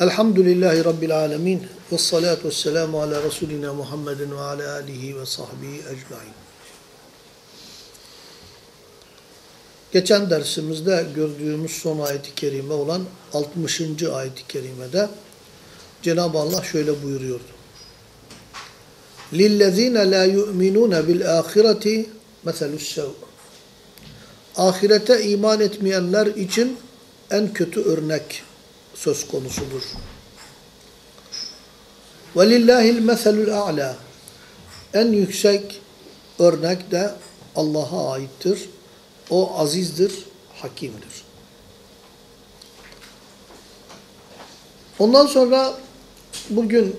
Elhamdülillahi Rabbil alemin. Ve salatu ve selamu ala Resulina Muhammedin ve ala alihi ve sahbihi ecmain. Geçen dersimizde gördüğümüz son ayet-i kerime olan 60. ayet-i kerimede Cenab-ı Allah şöyle buyuruyordu. لِلَّذ۪ينَ لَا يُؤْمِنُونَ بِالْآخِرَةِ مَثَلُ السَّوْءِ Ahirete iman etmeyenler için en kötü örnek söz konusudur. وَلِلَّهِ الْمَثَلُ الْاَعْلَى En yüksek örnek de Allah'a aittir. O azizdir, hakimdir. Ondan sonra bugün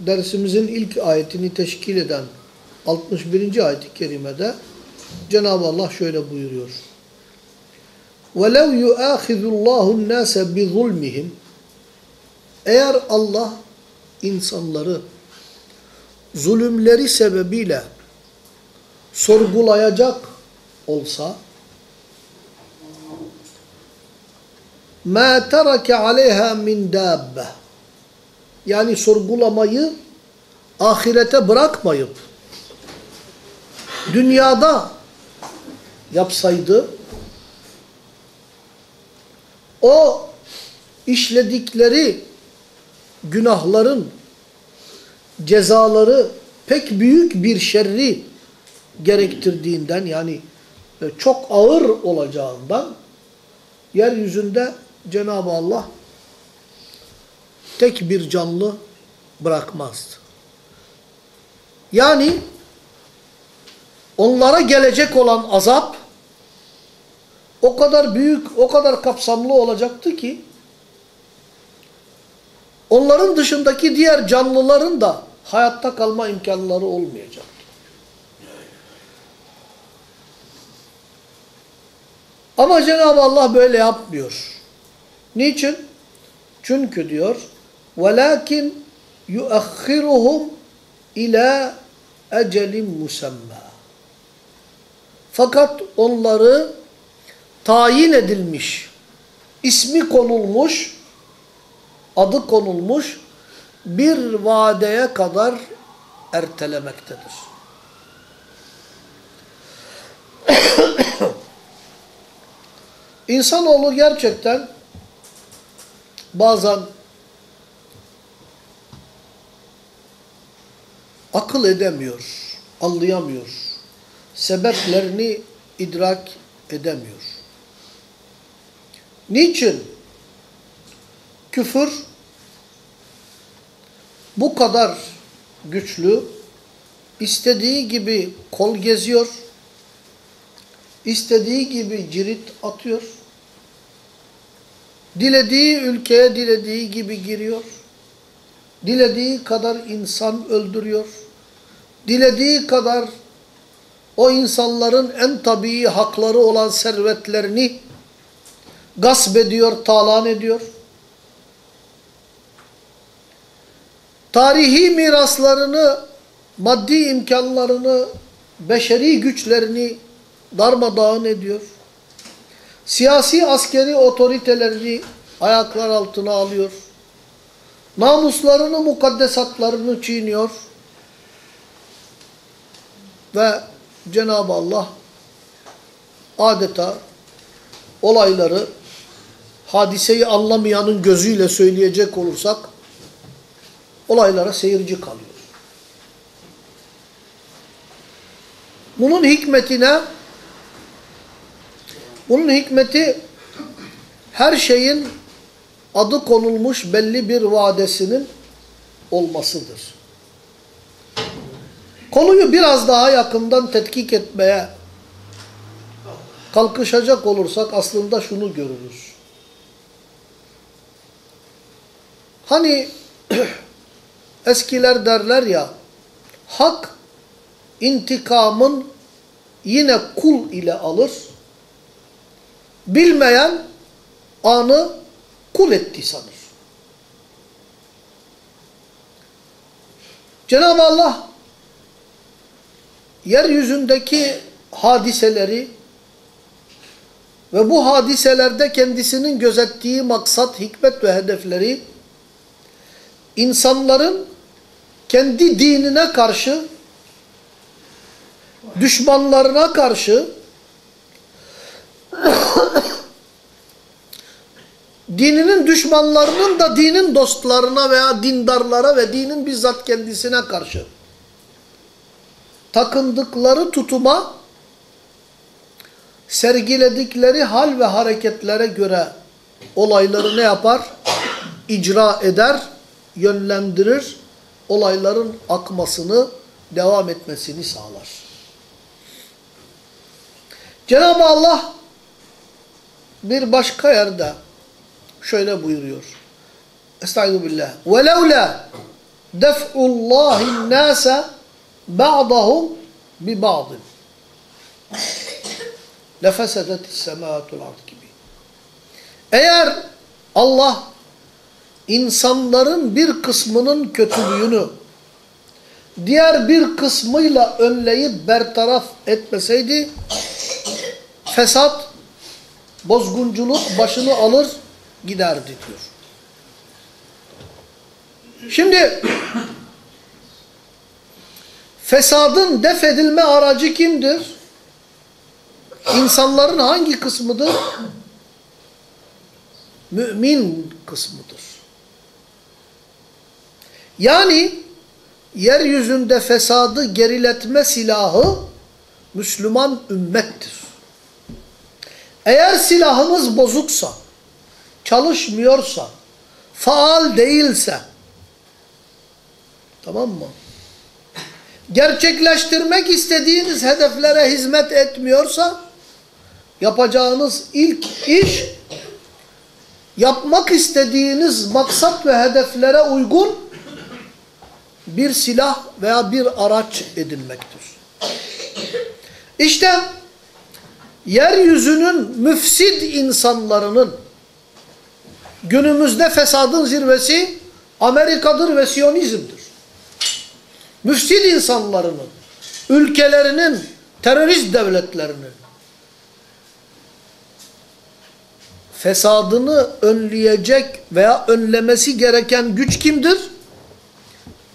dersimizin ilk ayetini teşkil eden 61. ayet-i kerimede Cenab-ı Allah şöyle buyuruyor. وَلَوْ يُؤَاخِذُ اللّٰهُ النَّاسَ بِظُلْمِهِمْ Eğer Allah insanları zulümleri sebebiyle sorgulayacak olsa مَا تَرَكَ عَلَيْهَا مِنْ دَابَّةِ Yani sorgulamayı ahirete bırakmayıp dünyada yapsaydı o işledikleri günahların cezaları pek büyük bir şerri gerektirdiğinden yani çok ağır olacağından yeryüzünde Cenab-ı Allah tek bir canlı bırakmazdı. Yani onlara gelecek olan azap o kadar büyük, o kadar kapsamlı olacaktı ki onların dışındaki diğer canlıların da hayatta kalma imkanları olmayacaktı. Ama Cenab-ı Allah böyle yapmıyor. Niçin? Çünkü diyor وَلَاكِنْ يُؤَخِّرُهُمْ اِلَى اَجَلٍ مُسَمَّى Fakat onları tayin edilmiş, ismi konulmuş, adı konulmuş bir vadeye kadar ertelemektedir. İnsanoğlu gerçekten bazen akıl edemiyor, anlayamıyor. Sebeplerini idrak edemiyor. Niçin küfür bu kadar güçlü, istediği gibi kol geziyor, istediği gibi cirit atıyor, dilediği ülkeye dilediği gibi giriyor, dilediği kadar insan öldürüyor, dilediği kadar o insanların en tabii hakları olan servetlerini gasp ediyor, talan ediyor. Tarihi miraslarını, maddi imkanlarını, beşeri güçlerini darmadağın ediyor. Siyasi askeri otoritelerini ayaklar altına alıyor. Namuslarını, mukaddesatlarını çiğniyor. Ve Cenab-ı Allah adeta olayları hadiseyi anlamayanın gözüyle söyleyecek olursak olaylara seyirci kalıyor. Bunun hikmetine bunun hikmeti her şeyin adı konulmuş belli bir vadesinin olmasıdır. Konuyu biraz daha yakından tetkik etmeye kalkışacak olursak aslında şunu görürüz. Hani eskiler derler ya, hak intikamın yine kul ile alır, bilmeyen anı kul etti sanır. Cenab-ı Allah yeryüzündeki hadiseleri ve bu hadiselerde kendisinin gözettiği maksat, hikmet ve hedefleri insanların kendi dinine karşı, düşmanlarına karşı dininin düşmanlarının da dinin dostlarına veya dindarlara ve dinin bizzat kendisine karşı takındıkları tutuma sergiledikleri hal ve hareketlere göre olayları ne yapar? İcra eder, yönlendirir, olayların akmasını, devam etmesini sağlar. Cenab-ı Allah bir başka yerde şöyle buyuruyor. Estaizu billah. وَلَوْلَا دَفْعُ اللّٰهِ النَّاسَ بَعْضَهُمْ بِبَعْضٍ لَفَسَدَتِ السَّمَاءَةُ الْعَرْضِ gibi. Eğer Allah insanların bir kısmının kötülüğünü diğer bir kısmıyla önleyip bertaraf etmeseydi fesat, bozgunculuk başını alır giderdi diyor. Şimdi fesadın def edilme aracı kimdir? İnsanların hangi kısmıdır? Mümin kısmıdır. Yani yeryüzünde fesadı geriletme silahı Müslüman ümmettir. Eğer silahımız bozuksa, çalışmıyorsa, faal değilse, tamam mı? Gerçekleştirmek istediğiniz hedeflere hizmet etmiyorsa, yapacağınız ilk iş, yapmak istediğiniz maksat ve hedeflere uygun bir silah veya bir araç edinmektir. İşte yeryüzünün müfsid insanlarının günümüzde fesadın zirvesi Amerika'dır ve Siyonizm'dir. Müfsid insanlarının, ülkelerinin, terörist devletlerinin fesadını önleyecek veya önlemesi gereken güç kimdir?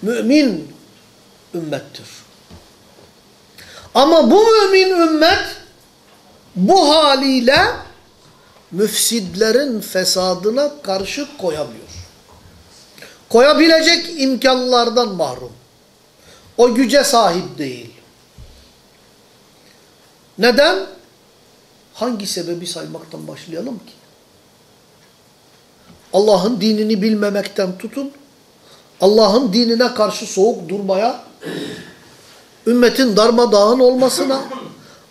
Mümin ümmettir. Ama bu mümin ümmet bu haliyle müfsidlerin fesadına karşı koyamıyor. Koyabilecek imkanlardan mahrum. O güce sahip değil. Neden? Hangi sebebi saymaktan başlayalım ki? Allah'ın dinini bilmemekten tutun, Allah'ın dinine karşı soğuk durmaya, ümmetin darmadağın olmasına,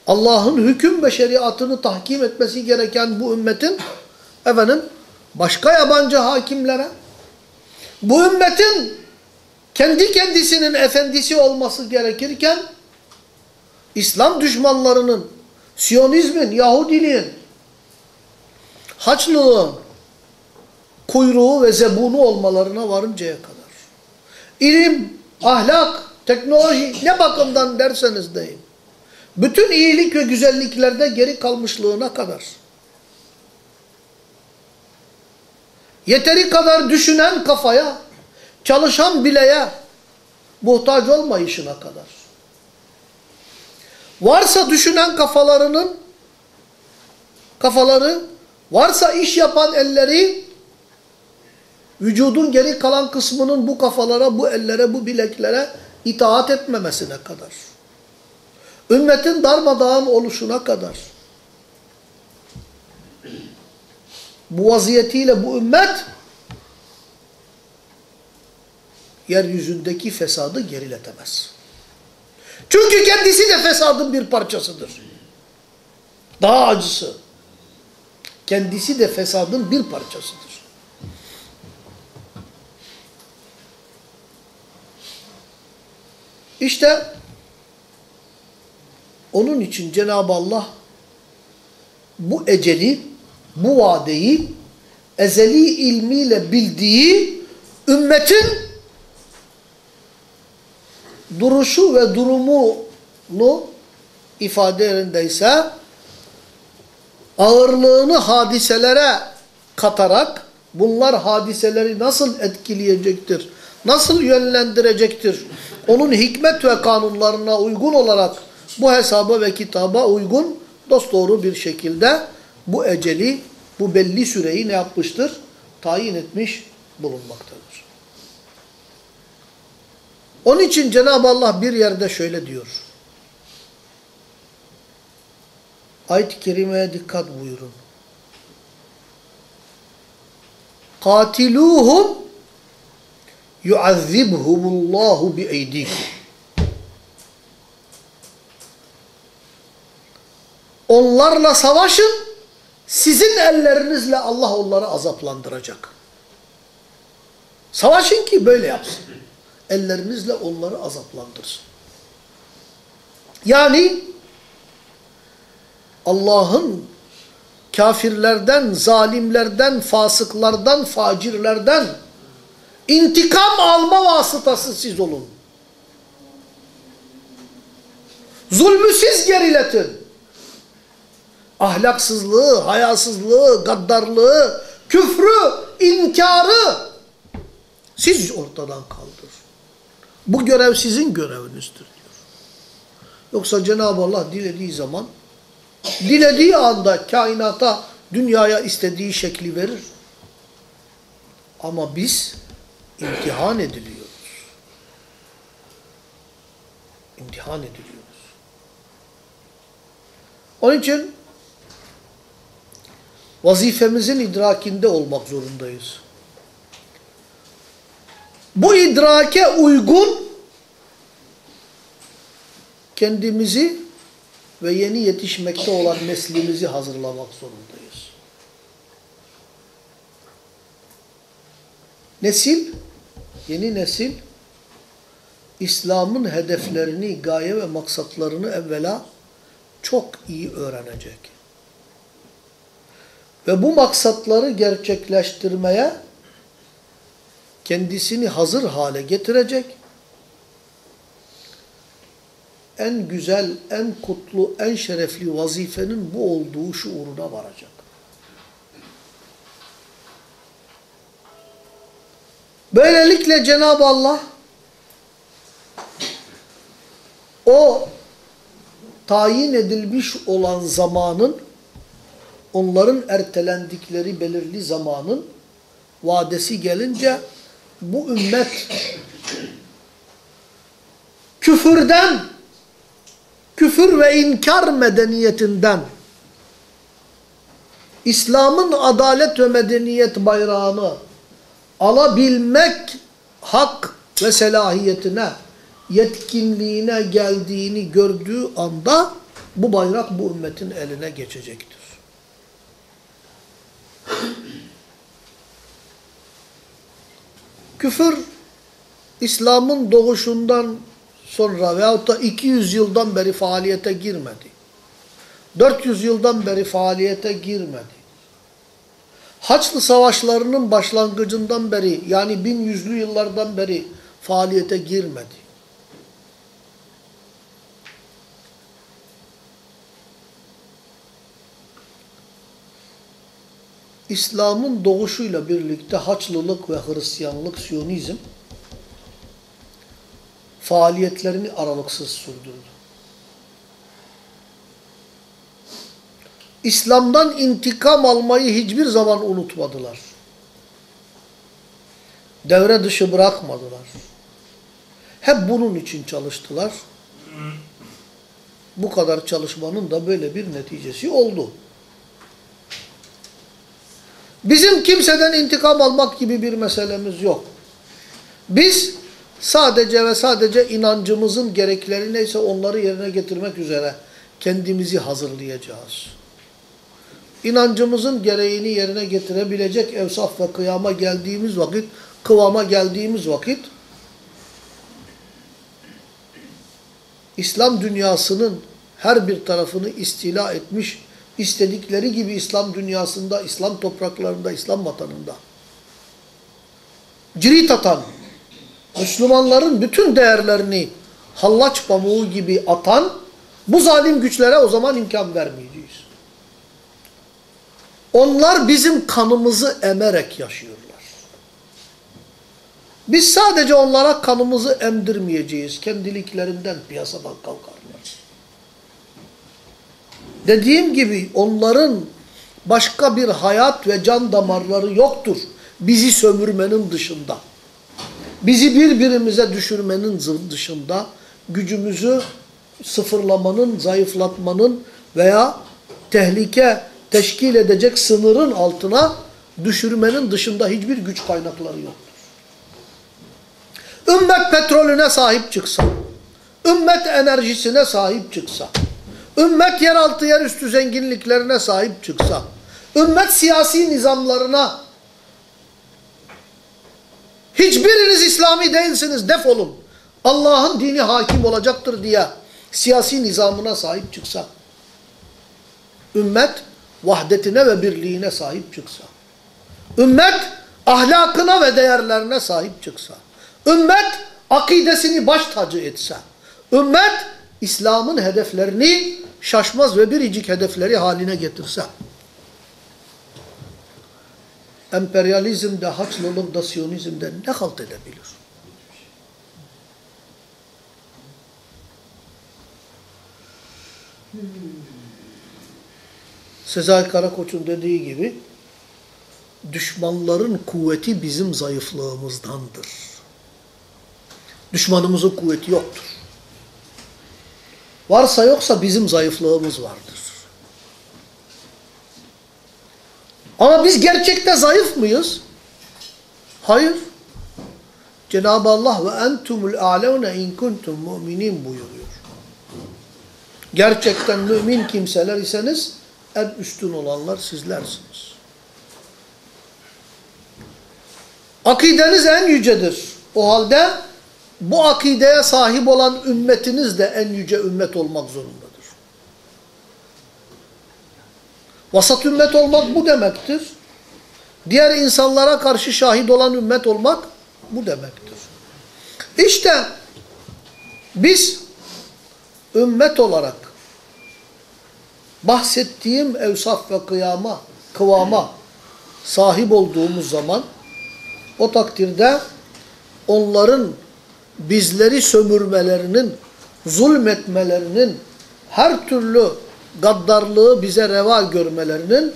Allah'ın hüküm ve şeriatını tahkim etmesi gereken bu ümmetin, efendim, başka yabancı hakimlere, bu ümmetin kendi kendisinin efendisi olması gerekirken, İslam düşmanlarının, Siyonizmin, Yahudiliğin, Haçlılığın kuyruğu ve zebunu olmalarına varıncaya kadar. İlim, ahlak, teknoloji ne bakımdan derseniz deyin. Bütün iyilik ve güzelliklerde geri kalmışlığına kadar. Yeteri kadar düşünen kafaya, çalışan bileğe muhtaç olmayışına kadar. Varsa düşünen kafalarının kafaları, varsa iş yapan elleri, vücudun geri kalan kısmının bu kafalara, bu ellere, bu bileklere itaat etmemesine kadar. Ümmetin darmadağın oluşuna kadar. Bu vaziyetiyle bu ümmet yeryüzündeki fesadı geriletemez. Çünkü kendisi de fesadın bir parçasıdır. Daha acısı. Kendisi de fesadın bir parçasıdır. İşte onun için Cenab-ı Allah bu eceli, bu vadeyi ezeli ilmiyle bildiği ümmetin duruşu ve durumunu ifade yerindeyse ağırlığını hadiselere katarak bunlar hadiseleri nasıl etkileyecektir, nasıl yönlendirecektir, onun hikmet ve kanunlarına uygun olarak bu hesaba ve kitaba uygun dosdoğru bir şekilde bu eceli, bu belli süreyi ne yapmıştır? Tayin etmiş bulunmaktadır. Onun için Cenab-ı Allah bir yerde şöyle diyor. Ayet-i Kerime'ye dikkat buyurun. Katiluhum yuazzibhumullahu bieydikum. Onlarla savaşın, sizin ellerinizle Allah onları azaplandıracak. Savaşın ki böyle yapsın. Ellerinizle onları azaplandırsın. Yani Allah'ın kafirlerden, zalimlerden, fasıklardan, facirlerden intikam alma vasıtası siz olun. Zulmü siz geriletin. Ahlaksızlığı, hayasızlığı, gaddarlığı, küfrü, inkarı siz ortadan kaldır. Bu görev sizin görevinizdir diyor. Yoksa Cenab-ı Allah dilediği zaman, dilediği anda kainata, dünyaya istediği şekli verir. Ama biz imtihan ediliyoruz. İmtihan ediliyoruz. Onun için vazifemizin idrakinde olmak zorundayız. Bu idrake uygun kendimizi ve yeni yetişmekte olan neslimizi hazırlamak zorundayız. Nesil, yeni nesil, İslam'ın hedeflerini, gaye ve maksatlarını evvela çok iyi öğrenecek. Ve bu maksatları gerçekleştirmeye kendisini hazır hale getirecek. En güzel, en kutlu, en şerefli vazifenin bu olduğu şuuruna varacak. Böylelikle Cenab-ı Allah o tayin edilmiş olan zamanın onların ertelendikleri belirli zamanın vadesi gelince bu ümmet küfürden, küfür ve inkar medeniyetinden İslam'ın adalet ve medeniyet bayrağını alabilmek hak ve selahiyetine, yetkinliğine geldiğini gördüğü anda bu bayrak bu ümmetin eline geçecektir. Küfür, İslam'ın doğuşundan sonra veyahut da 200 yıldan beri faaliyete girmedi. 400 yıldan beri faaliyete girmedi. Haçlı savaşlarının başlangıcından beri yani 1100'lü yıllardan beri faaliyete girmedi. İslam'ın doğuşuyla birlikte Haçlılık ve Hristiyanlık, Siyonizm faaliyetlerini aralıksız sürdürdü. İslam'dan intikam almayı hiçbir zaman unutmadılar. Devre dışı bırakmadılar. Hep bunun için çalıştılar. Bu kadar çalışmanın da böyle bir neticesi oldu. Bizim kimseden intikam almak gibi bir meselemiz yok. Biz sadece ve sadece inancımızın gerekleri neyse onları yerine getirmek üzere kendimizi hazırlayacağız. İnancımızın gereğini yerine getirebilecek evsaf ve kıyama geldiğimiz vakit, kıvama geldiğimiz vakit İslam dünyasının her bir tarafını istila etmiş istedikleri gibi İslam dünyasında, İslam topraklarında, İslam vatanında cirit atan, Müslümanların bütün değerlerini hallaç pamuğu gibi atan bu zalim güçlere o zaman imkan vermeyeceğiz. Onlar bizim kanımızı emerek yaşıyorlar. Biz sadece onlara kanımızı emdirmeyeceğiz. Kendiliklerinden piyasadan kalkarlar. Dediğim gibi onların başka bir hayat ve can damarları yoktur. Bizi sömürmenin dışında. Bizi birbirimize düşürmenin dışında gücümüzü sıfırlamanın, zayıflatmanın veya tehlike teşkil edecek sınırın altına düşürmenin dışında hiçbir güç kaynakları yoktur. Ümmet petrolüne sahip çıksa, ümmet enerjisine sahip çıksa, ümmet yeraltı yerüstü zenginliklerine sahip çıksa, ümmet siyasi nizamlarına hiçbiriniz İslami değilsiniz defolun. Allah'ın dini hakim olacaktır diye siyasi nizamına sahip çıksa, ümmet vahdetine ve birliğine sahip çıksa, ümmet ahlakına ve değerlerine sahip çıksa, ümmet akidesini baş tacı etse, ümmet İslam'ın hedeflerini şaşmaz ve biricik hedefleri haline getirse, emperyalizmde, haçlılıkta, siyonizmde ne halt edebilir? Sezai Karakoç'un dediği gibi düşmanların kuvveti bizim zayıflığımızdandır. Düşmanımızın kuvveti yoktur. Varsa yoksa bizim zayıflığımız vardır. Ama biz gerçekte zayıf mıyız? Hayır. Cenab-ı Allah ve entumul a'levne in kuntum mu'minin buyuruyor. Gerçekten mümin kimseler iseniz en üstün olanlar sizlersiniz. Akideniz en yücedir. O halde bu akideye sahip olan ümmetiniz de en yüce ümmet olmak zorundadır. Vasat ümmet olmak bu demektir. Diğer insanlara karşı şahit olan ümmet olmak bu demektir. İşte biz ümmet olarak bahsettiğim evsaf ve kıyama, kıvama sahip olduğumuz zaman o takdirde onların bizleri sömürmelerinin, zulmetmelerinin, her türlü gaddarlığı bize reva görmelerinin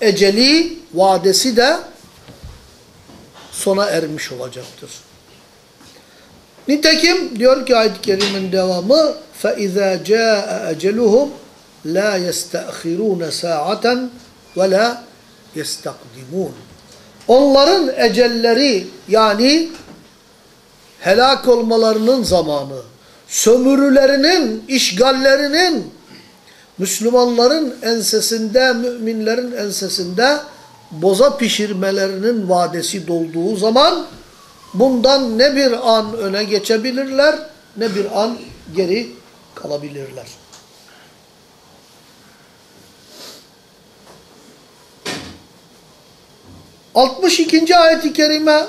eceli, vadesi de sona ermiş olacaktır. Nitekim diyor ki ayet-i kerimin devamı فَاِذَا جَاءَ اَجَلُهُمْ la yestahirun sa'aten ve la yestakdimun. Onların ecelleri yani helak olmalarının zamanı, sömürülerinin, işgallerinin Müslümanların ensesinde, müminlerin ensesinde boza pişirmelerinin vadesi dolduğu zaman bundan ne bir an öne geçebilirler ne bir an geri kalabilirler. 62. ayet-i kerime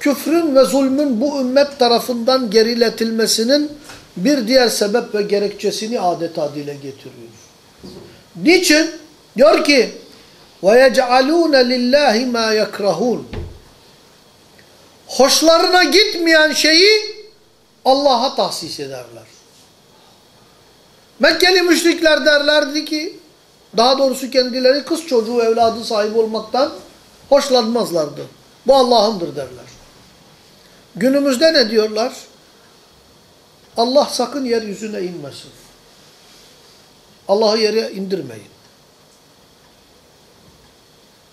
küfrün ve zulmün bu ümmet tarafından geriletilmesinin bir diğer sebep ve gerekçesini adeta dile getiriyor. Niçin? Diyor ki وَيَجْعَلُونَ لِلّٰهِ مَا يَكْرَهُونَ Hoşlarına gitmeyen şeyi Allah'a tahsis ederler. Mekkeli müşrikler derlerdi ki, daha doğrusu kendileri kız çocuğu evladı sahibi olmaktan hoşlanmazlardı. Bu Allah'ındır derler. Günümüzde ne diyorlar? Allah sakın yeryüzüne inmesin. Allah'ı yere indirmeyin.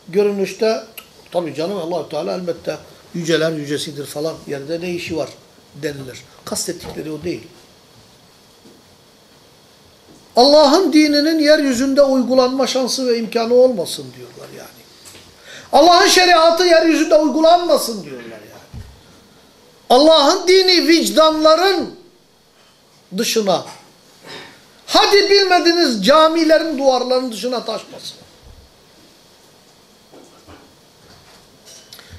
Görünüşte tabi canım allah Teala elbette yüceler yücesidir falan yerde ne işi var denilir. Kastettikleri o değil. Allah'ın dininin yeryüzünde uygulanma şansı ve imkanı olmasın diyorlar yani. Allah'ın şeriatı yeryüzünde uygulanmasın diyorlar yani. Allah'ın dini vicdanların dışına, hadi bilmediniz camilerin duvarlarının dışına taşmasın.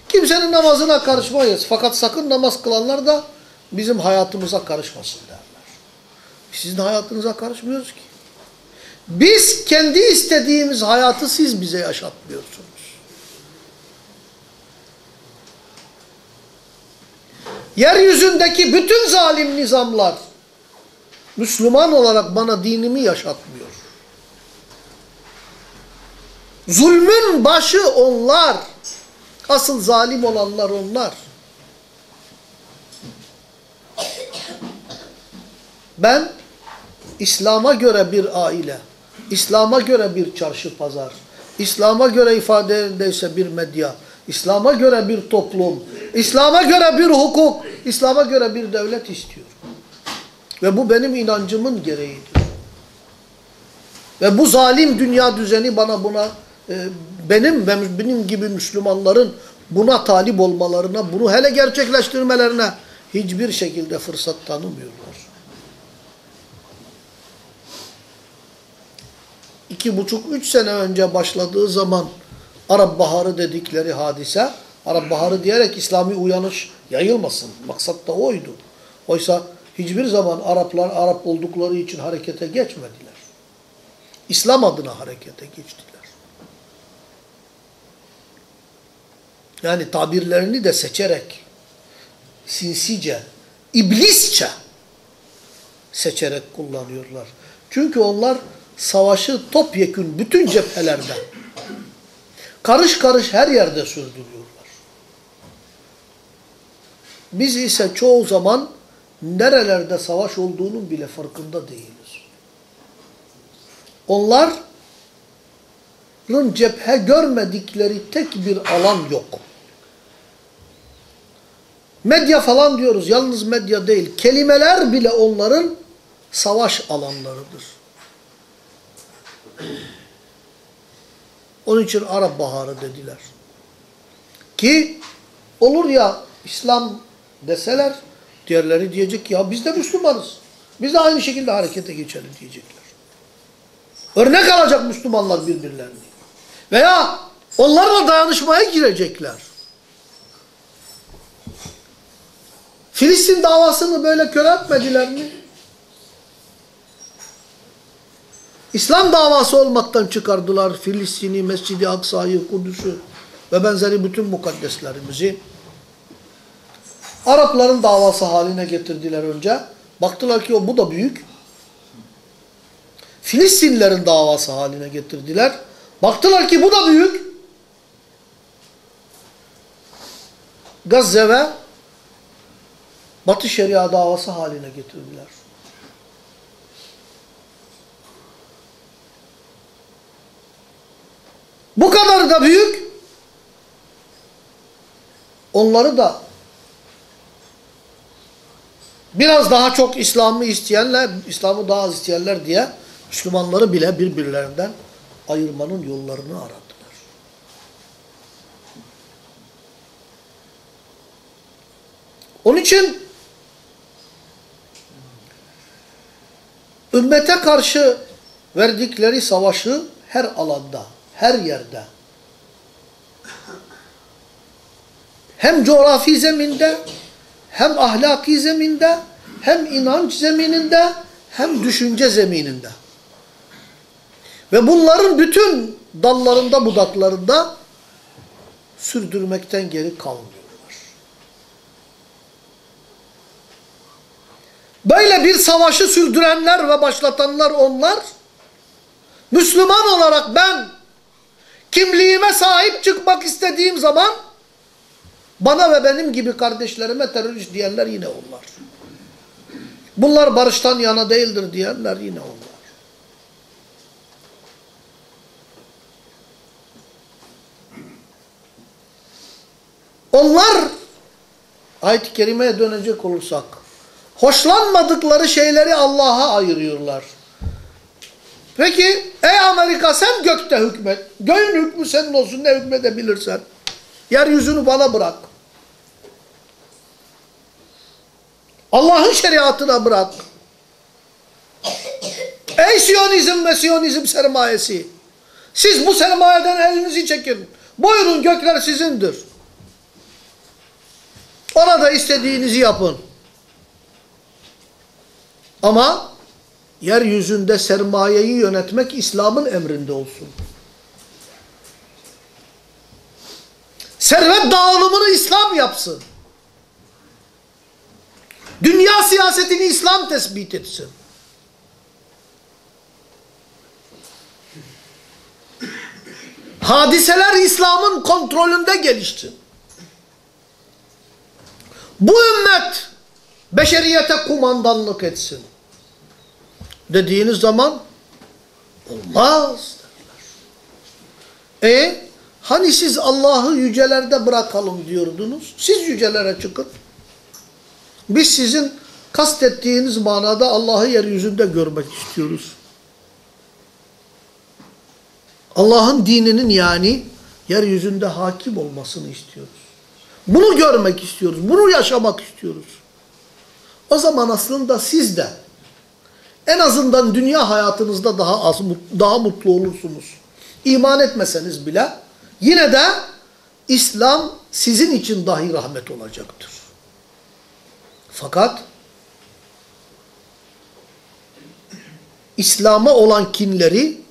Kimsenin namazına karışmayız. Fakat sakın namaz kılanlar da bizim hayatımıza karışmasın derler. Sizin hayatınıza karışmıyoruz ki. Biz kendi istediğimiz hayatı siz bize yaşatmıyorsunuz. Yeryüzündeki bütün zalim nizamlar Müslüman olarak bana dinimi yaşatmıyor. Zulmün başı onlar. Asıl zalim olanlar onlar. Ben İslam'a göre bir aile, İslam'a göre bir çarşı pazar, İslam'a göre ifadeyse bir medya, İslam'a göre bir toplum, İslam'a göre bir hukuk, İslam'a göre bir devlet istiyorum. Ve bu benim inancımın gereğidir. Ve bu zalim dünya düzeni bana buna, e, benim benim gibi Müslümanların buna talip olmalarına, bunu hele gerçekleştirmelerine hiçbir şekilde fırsat tanımıyorlar. iki buçuk, üç sene önce başladığı zaman Arap Baharı dedikleri hadise, Arap Baharı diyerek İslami uyanış yayılmasın. Maksat da oydu. Oysa hiçbir zaman Araplar Arap oldukları için harekete geçmediler. İslam adına harekete geçtiler. Yani tabirlerini de seçerek, sinsice, iblisçe seçerek kullanıyorlar. Çünkü onlar savaşı topyekün bütün cephelerde karış karış her yerde sürdürüyorlar. Biz ise çoğu zaman nerelerde savaş olduğunun bile farkında değiliz. Onların cephe görmedikleri tek bir alan yok. Medya falan diyoruz. Yalnız medya değil. Kelimeler bile onların savaş alanlarıdır. Onun için Arap Baharı dediler. Ki olur ya İslam deseler diğerleri diyecek ya biz de Müslümanız. Biz de aynı şekilde harekete geçelim diyecekler. Örnek alacak Müslümanlar birbirlerini. Veya onlarla dayanışmaya girecekler. Filistin davasını böyle kör etmediler mi? İslam davası olmaktan çıkardılar Filistin'i, Mescid-i Aksa'yı, Kudüs'ü ve benzeri bütün mukaddeslerimizi. Arapların davası haline getirdiler önce. Baktılar ki o bu da büyük. Filistinlilerin davası haline getirdiler. Baktılar ki bu da büyük. Gazze ve Batı Şeria davası haline getirdiler. Bu kadar da büyük. Onları da biraz daha çok İslam'ı isteyenler, İslam'ı daha az isteyenler diye Müslümanları bile birbirlerinden ayırmanın yollarını aradılar. Onun için ümmete karşı verdikleri savaşı her alanda her yerde hem coğrafi zeminde hem ahlaki zeminde hem inanç zemininde hem düşünce zemininde. Ve bunların bütün dallarında budaklarında sürdürmekten geri kalmıyorlar. Böyle bir savaşı sürdürenler ve başlatanlar onlar. Müslüman olarak ben kimliğime sahip çıkmak istediğim zaman bana ve benim gibi kardeşlerime terörist diyenler yine onlar. Bunlar barıştan yana değildir diyenler yine onlar. Onlar ayet-i kerimeye dönecek olursak hoşlanmadıkları şeyleri Allah'a ayırıyorlar. Peki ey Amerika sen gökte hükmet. Göğün hükmü senin olsun ne hükmedebilirsen. Yeryüzünü bana bırak. Allah'ın şeriatına bırak. Ey Siyonizm ve Siyonizm sermayesi. Siz bu sermayeden elinizi çekin. Buyurun gökler sizindir. Orada istediğinizi yapın. Ama yeryüzünde sermayeyi yönetmek İslam'ın emrinde olsun. Servet dağılımını İslam yapsın. Dünya siyasetini İslam tespit etsin. Hadiseler İslam'ın kontrolünde gelişsin. Bu ümmet beşeriyete kumandanlık etsin. Dediğiniz zaman olmaz dediler. E hani siz Allah'ı yücelerde bırakalım diyordunuz. Siz yücelere çıkın. Biz sizin kastettiğiniz manada Allah'ı yeryüzünde görmek istiyoruz. Allah'ın dininin yani yeryüzünde hakim olmasını istiyoruz. Bunu görmek istiyoruz. Bunu yaşamak istiyoruz. O zaman aslında siz de en azından dünya hayatınızda daha az daha mutlu olursunuz. İman etmeseniz bile yine de İslam sizin için dahi rahmet olacaktır. Fakat İslam'a olan kinleri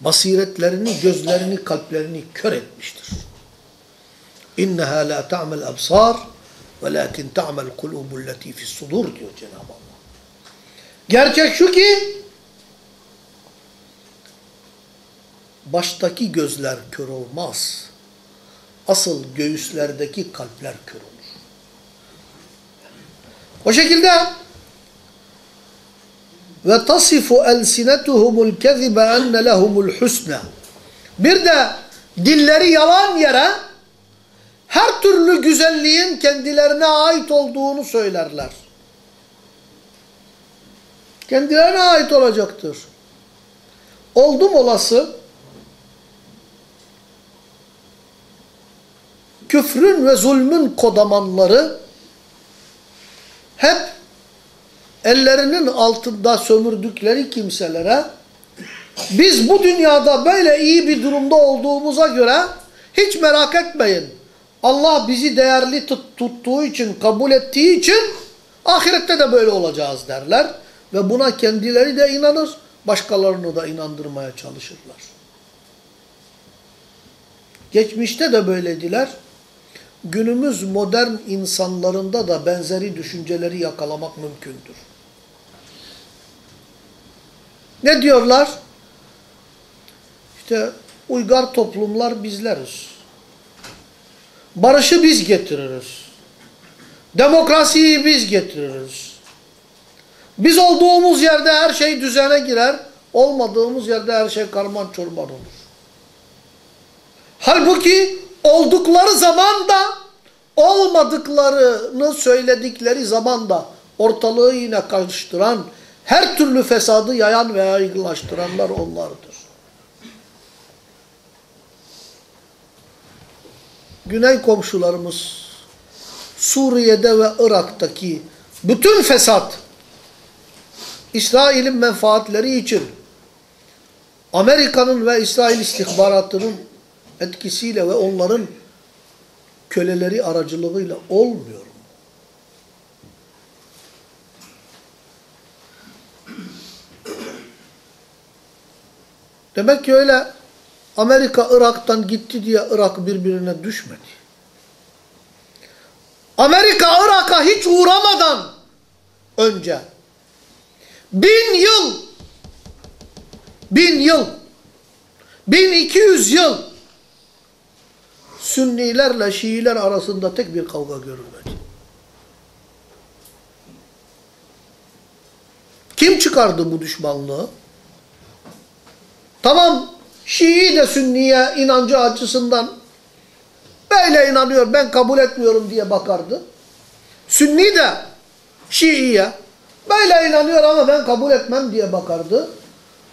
basiretlerini, gözlerini, kalplerini kör etmiştir. İnneha la ta'mel absar velakin ta'mel kulubul lati fis sudur diyor Cenab-ı Allah. Gerçek şu ki baştaki gözler kör olmaz. Asıl göğüslerdeki kalpler kör olur. O şekilde ve tasifu elsinetuhumul kezibe enne lehumul husna. Bir de dilleri yalan yere her türlü güzelliğin kendilerine ait olduğunu söylerler. Kendilerine ait olacaktır. Oldum olası küfrün ve zulmün kodamanları hep ellerinin altında sömürdükleri kimselere biz bu dünyada böyle iyi bir durumda olduğumuza göre hiç merak etmeyin. Allah bizi değerli tut, tuttuğu için, kabul ettiği için ahirette de böyle olacağız derler. Ve buna kendileri de inanır, başkalarını da inandırmaya çalışırlar. Geçmişte de böylediler. Günümüz modern insanlarında da benzeri düşünceleri yakalamak mümkündür. Ne diyorlar? İşte uygar toplumlar bizleriz. Barışı biz getiririz. Demokrasiyi biz getiririz. Biz olduğumuz yerde her şey düzene girer, olmadığımız yerde her şey karman çorban olur. Halbuki oldukları zaman da olmadıklarını söyledikleri zaman da ortalığı yine karıştıran, her türlü fesadı yayan ve yaygınlaştıranlar onlardır. Güney komşularımız Suriye'de ve Irak'taki bütün fesat İsrail'in menfaatleri için Amerika'nın ve İsrail istihbaratının etkisiyle ve onların köleleri aracılığıyla olmuyor. Demek ki öyle Amerika Irak'tan gitti diye Irak birbirine düşmedi. Amerika Irak'a hiç uğramadan önce bin yıl bin yıl bin iki yüz yıl Sünnilerle Şiiler arasında tek bir kavga görülmedi. Kim çıkardı bu düşmanlığı? Tamam Şii de Sünniye inancı açısından böyle inanıyor ben kabul etmiyorum diye bakardı. Sünni de Şii'ye böyle inanıyor ama ben kabul etmem diye bakardı.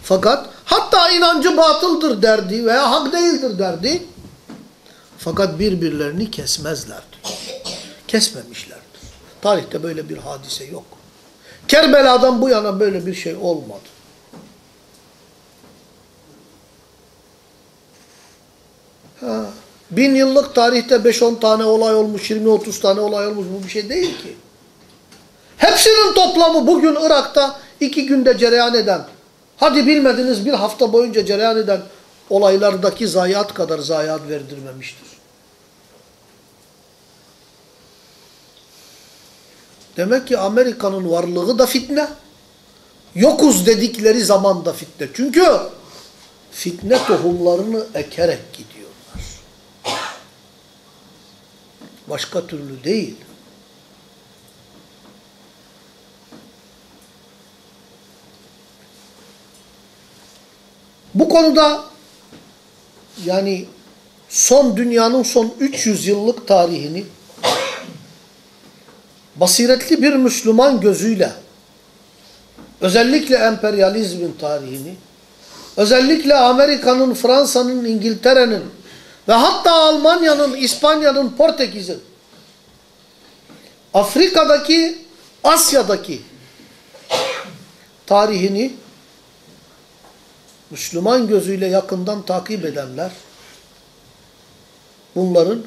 Fakat hatta inancı batıldır derdi veya hak değildir derdi. Fakat birbirlerini kesmezlerdi. Kesmemişlerdir. Tarihte böyle bir hadise yok. Kerbela'dan bu yana böyle bir şey olmadı. Ha, bin yıllık tarihte 5-10 tane olay olmuş, 20-30 tane olay olmuş bu bir şey değil ki. Hepsinin toplamı bugün Irak'ta iki günde cereyan eden, hadi bilmediniz bir hafta boyunca cereyan eden olaylardaki zayiat kadar zayiat verdirmemiştir. Demek ki Amerika'nın varlığı da fitne. Yokuz dedikleri zaman da fitne. Çünkü fitne tohumlarını ekerek gidiyorlar. Başka türlü değil. Konuda yani son dünyanın son 300 yıllık tarihini basiretli bir Müslüman gözüyle özellikle emperyalizmin tarihini özellikle Amerika'nın, Fransa'nın, İngiltere'nin ve hatta Almanya'nın, İspanya'nın, Portekiz'in Afrika'daki, Asya'daki tarihini Müslüman gözüyle yakından takip edenler bunların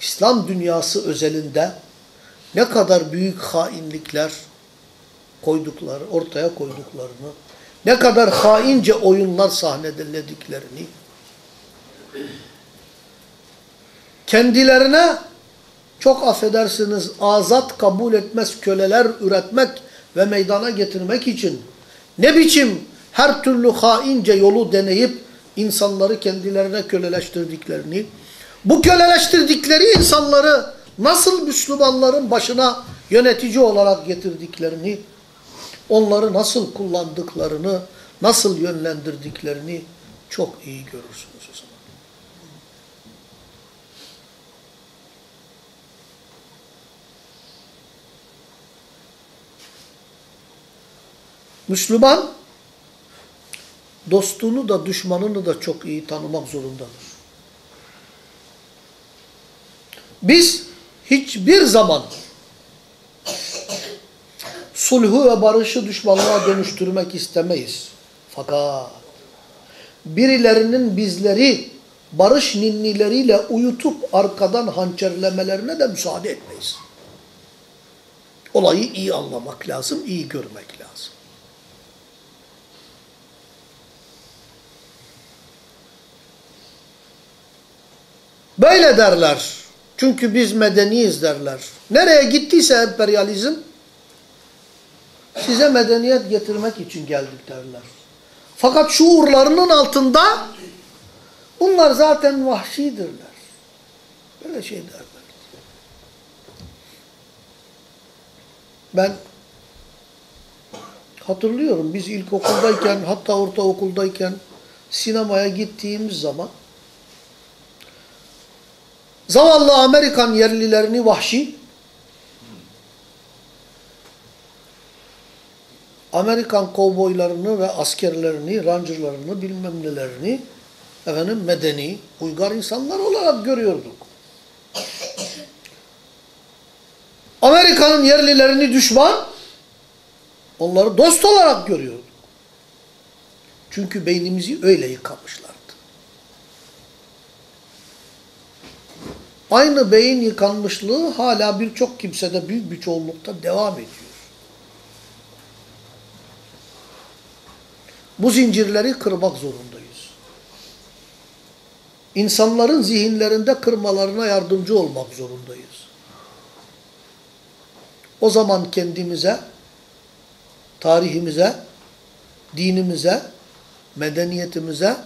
İslam dünyası özelinde ne kadar büyük hainlikler koydukları, ortaya koyduklarını, ne kadar haince oyunlar sahnelediklerini, kendilerine çok affedersiniz azat kabul etmez köleler üretmek ve meydana getirmek için ne biçim her türlü haince yolu deneyip insanları kendilerine köleleştirdiklerini, bu köleleştirdikleri insanları nasıl Müslümanların başına yönetici olarak getirdiklerini, onları nasıl kullandıklarını, nasıl yönlendirdiklerini çok iyi görürsünüz o zaman. Müslüman dostunu da düşmanını da çok iyi tanımak zorundadır. Biz hiçbir zaman sulhu ve barışı düşmanlığa dönüştürmek istemeyiz. Fakat birilerinin bizleri barış ninnileriyle uyutup arkadan hançerlemelerine de müsaade etmeyiz. Olayı iyi anlamak lazım, iyi görmek lazım. Böyle derler. Çünkü biz medeniyiz derler. Nereye gittiyse emperyalizm size medeniyet getirmek için geldik derler. Fakat şuurlarının altında bunlar zaten vahşidirler. Böyle şey derler. Ben hatırlıyorum biz ilkokuldayken hatta ortaokuldayken sinemaya gittiğimiz zaman Zavallı Amerikan yerlilerini vahşi, Amerikan kovboylarını ve askerlerini, rangerlarını, bilmem nelerini efendim medeni, uygar insanlar olarak görüyorduk. Amerika'nın yerlilerini düşman, onları dost olarak görüyorduk. Çünkü beynimizi öyle yıkamışlar. Aynı beyin yıkanmışlığı hala birçok kimsede büyük bir çoğunlukta devam ediyor. Bu zincirleri kırmak zorundayız. İnsanların zihinlerinde kırmalarına yardımcı olmak zorundayız. O zaman kendimize, tarihimize, dinimize, medeniyetimize,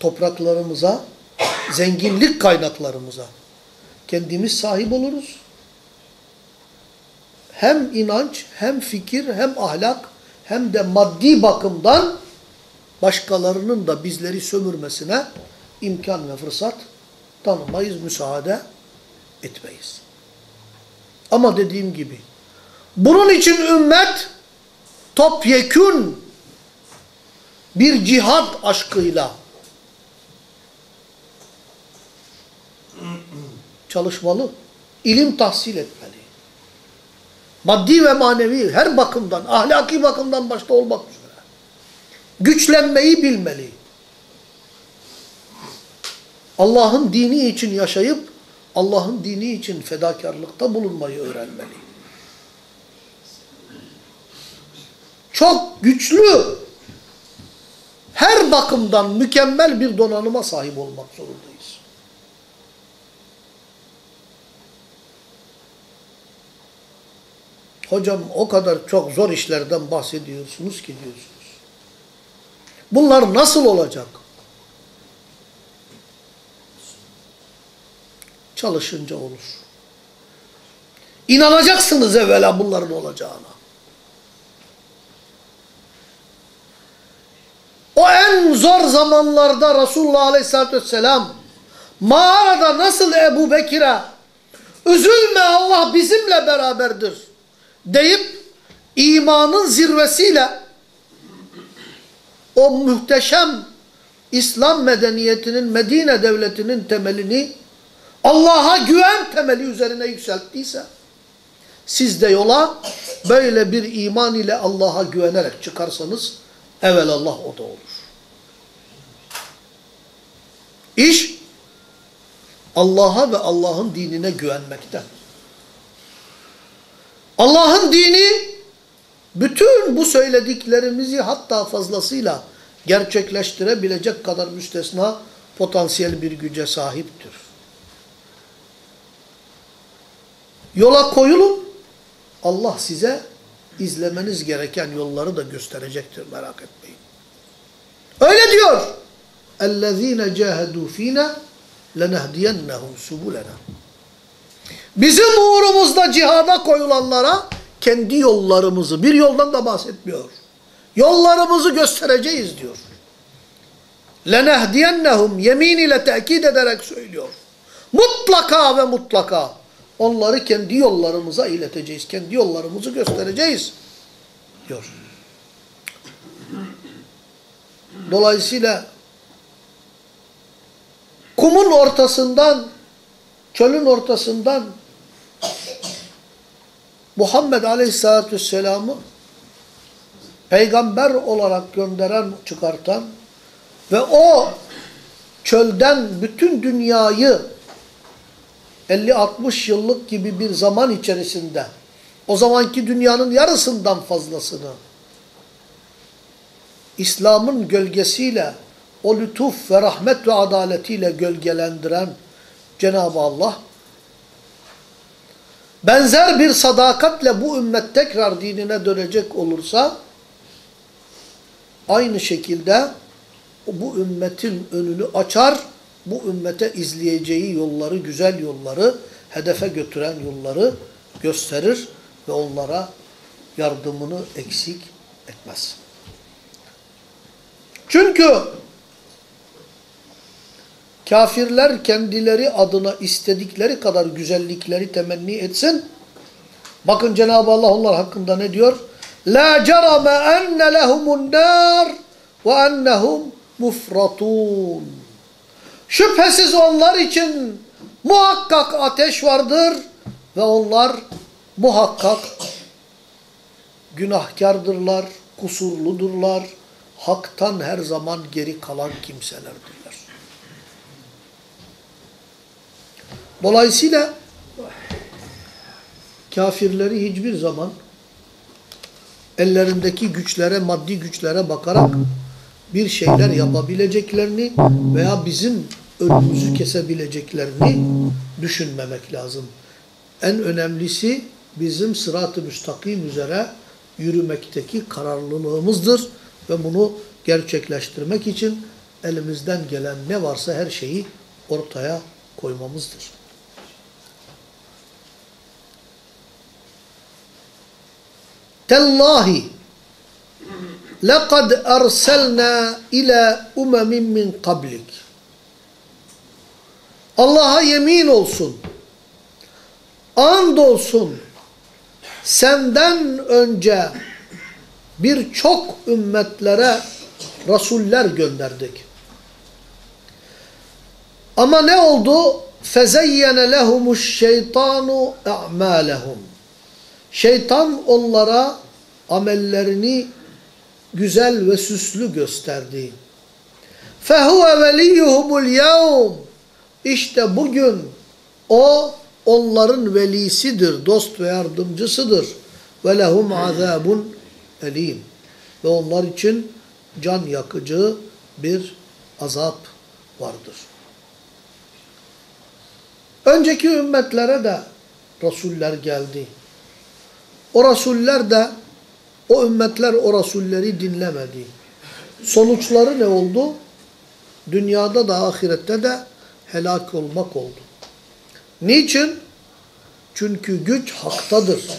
topraklarımıza, zenginlik kaynaklarımıza kendimiz sahip oluruz. Hem inanç, hem fikir, hem ahlak, hem de maddi bakımdan başkalarının da bizleri sömürmesine imkan ve fırsat tanımayız, müsaade etmeyiz. Ama dediğim gibi, bunun için ümmet topyekün bir cihat aşkıyla çalışmalı. İlim tahsil etmeli. Maddi ve manevi her bakımdan, ahlaki bakımdan başta olmak üzere. Güçlenmeyi bilmeli. Allah'ın dini için yaşayıp Allah'ın dini için fedakarlıkta bulunmayı öğrenmeli. çok güçlü, her bakımdan mükemmel bir donanıma sahip olmak zorundayız. Hocam o kadar çok zor işlerden bahsediyorsunuz ki diyorsunuz. Bunlar nasıl olacak? Çalışınca olur. İnanacaksınız evvela bunların olacağına. O en zor zamanlarda Resulullah Aleyhisselatü Vesselam mağarada nasıl Ebu Bekir'e üzülme Allah bizimle beraberdir deyip imanın zirvesiyle o muhteşem İslam medeniyetinin Medine devletinin temelini Allah'a güven temeli üzerine yükselttiyse siz de yola böyle bir iman ile Allah'a güvenerek çıkarsanız evelallah o da olur. İş Allah'a ve Allah'ın dinine güvenmekten. Allah'ın dini bütün bu söylediklerimizi hatta fazlasıyla gerçekleştirebilecek kadar müstesna potansiyel bir güce sahiptir. Yola koyulun, Allah size izlemeniz gereken yolları da gösterecektir merak etmeyin. Öyle diyor. اَلَّذ۪ينَ جَاهَدُوا ف۪ينَا لَنَهْدِيَنَّهُمْ سُبُلَنَا Bizim uğrumuzda cihada koyulanlara kendi yollarımızı, bir yoldan da bahsetmiyor. Yollarımızı göstereceğiz diyor. لَنَهْدِيَنَّهُمْ Yemin ile tekit ederek söylüyor. Mutlaka ve mutlaka onları kendi yollarımıza ileteceğiz. Kendi yollarımızı göstereceğiz diyor. Dolayısıyla kumun ortasından, çölün ortasından Muhammed Aleyhisselatü Vesselam'ı peygamber olarak gönderen, çıkartan ve o çölden bütün dünyayı 50-60 yıllık gibi bir zaman içerisinde o zamanki dünyanın yarısından fazlasını İslam'ın gölgesiyle o lütuf ve rahmet ve adaletiyle gölgelendiren Cenab-ı Allah benzer bir sadakatle bu ümmet tekrar dinine dönecek olursa aynı şekilde bu ümmetin önünü açar bu ümmete izleyeceği yolları, güzel yolları, hedefe götüren yolları gösterir ve onlara yardımını eksik etmez. Çünkü kafirler kendileri adına istedikleri kadar güzellikleri temenni etsin. Bakın Cenab-ı Allah onlar hakkında ne diyor? La cerame enne lehumun nar ve ennehum mufratun. Şüphesiz onlar için muhakkak ateş vardır ve onlar muhakkak günahkardırlar, kusurludurlar, haktan her zaman geri kalan kimselerdirler. Dolayısıyla kafirleri hiçbir zaman ellerindeki güçlere, maddi güçlere bakarak bir şeyler yapabileceklerini veya bizim önümüzü kesebileceklerini düşünmemek lazım. En önemlisi bizim sırat-ı müstakim üzere yürümekteki kararlılığımızdır ve bunu gerçekleştirmek için elimizden gelen ne varsa her şeyi ortaya koymamızdır. Tellahi لَقَدْ أَرْسَلْنَا اِلَى اُمَمٍ مِّنْ قَبْلِكِ Allah'a yemin olsun, and olsun, senden önce birçok ümmetlere rasuller gönderdik. Ama ne oldu? فَزَيَّنَ لَهُمُ الشَّيْطَانُ اَعْمَالَهُمْ Şeytan onlara amellerini güzel ve süslü gösterdi. فَهُوَ وَلِيُّهُمُ الْيَوْمِ İşte bugün o onların velisidir, dost ve yardımcısıdır. وَلَهُمْ عَذَابٌ elim. ve onlar için can yakıcı bir azap vardır. Önceki ümmetlere de rasuller geldi. O rasuller de o ümmetler o rasulleri dinlemedi. Sonuçları ne oldu? Dünyada da ahirette de helak olmak oldu. Niçin? Çünkü güç haktadır.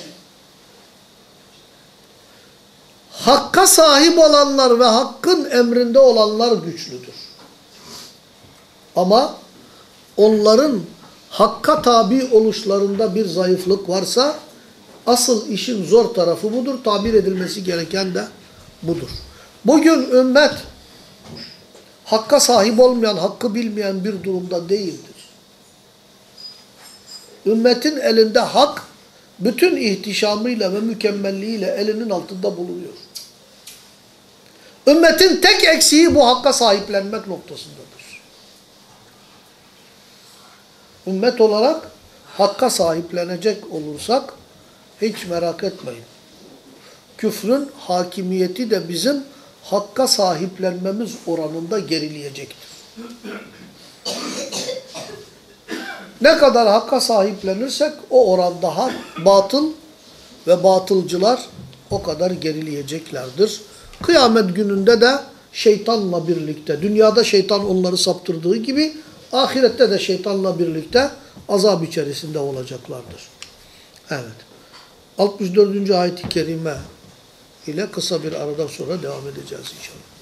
Hakka sahip olanlar ve hakkın emrinde olanlar güçlüdür. Ama onların hakka tabi oluşlarında bir zayıflık varsa asıl işin zor tarafı budur. Tabir edilmesi gereken de budur. Bugün ümmet hakka sahip olmayan, hakkı bilmeyen bir durumda değildir. Ümmetin elinde hak bütün ihtişamıyla ve mükemmelliğiyle elinin altında bulunuyor. Ümmetin tek eksiği bu hakka sahiplenmek noktasındadır. Ümmet olarak hakka sahiplenecek olursak hiç merak etmeyin. Küfrün hakimiyeti de bizim hakka sahiplenmemiz oranında gerileyecektir. Ne kadar hakka sahiplenirsek o oranda hak, batıl ve batılcılar o kadar gerileyeceklerdir. Kıyamet gününde de şeytanla birlikte, dünyada şeytan onları saptırdığı gibi ahirette de şeytanla birlikte azap içerisinde olacaklardır. Evet. 64. ayet-i kerime ile kısa bir aradan sonra devam edeceğiz inşallah.